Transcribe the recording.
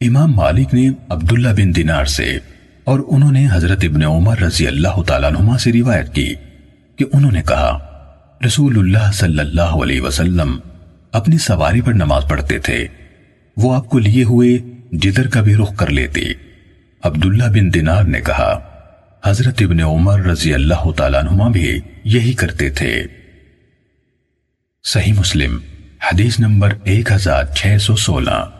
امام مالک نے عبداللہ بن دینار سے اور انہوں نے حضرت ابن عمر رضی اللہ تعالیٰ عنہما سے روایت کی کہ انہوں نے کہا، رسول اللہ صلی اللہ علیہ وسلم اپنی سواری پر نماز پڑھتے تھے۔ وہ آپ کو لیے ہوئے جدر کا بھی رخ کر لیتی عبداللہ بن دینار نے کہا، حضرت ابن عمر رضی اللہ تعالیٰ عنہما بھی یہی کرتے تھے۔ صحیح مسلم، حدیث نمبر ایک ہزار چھ سو سولہ۔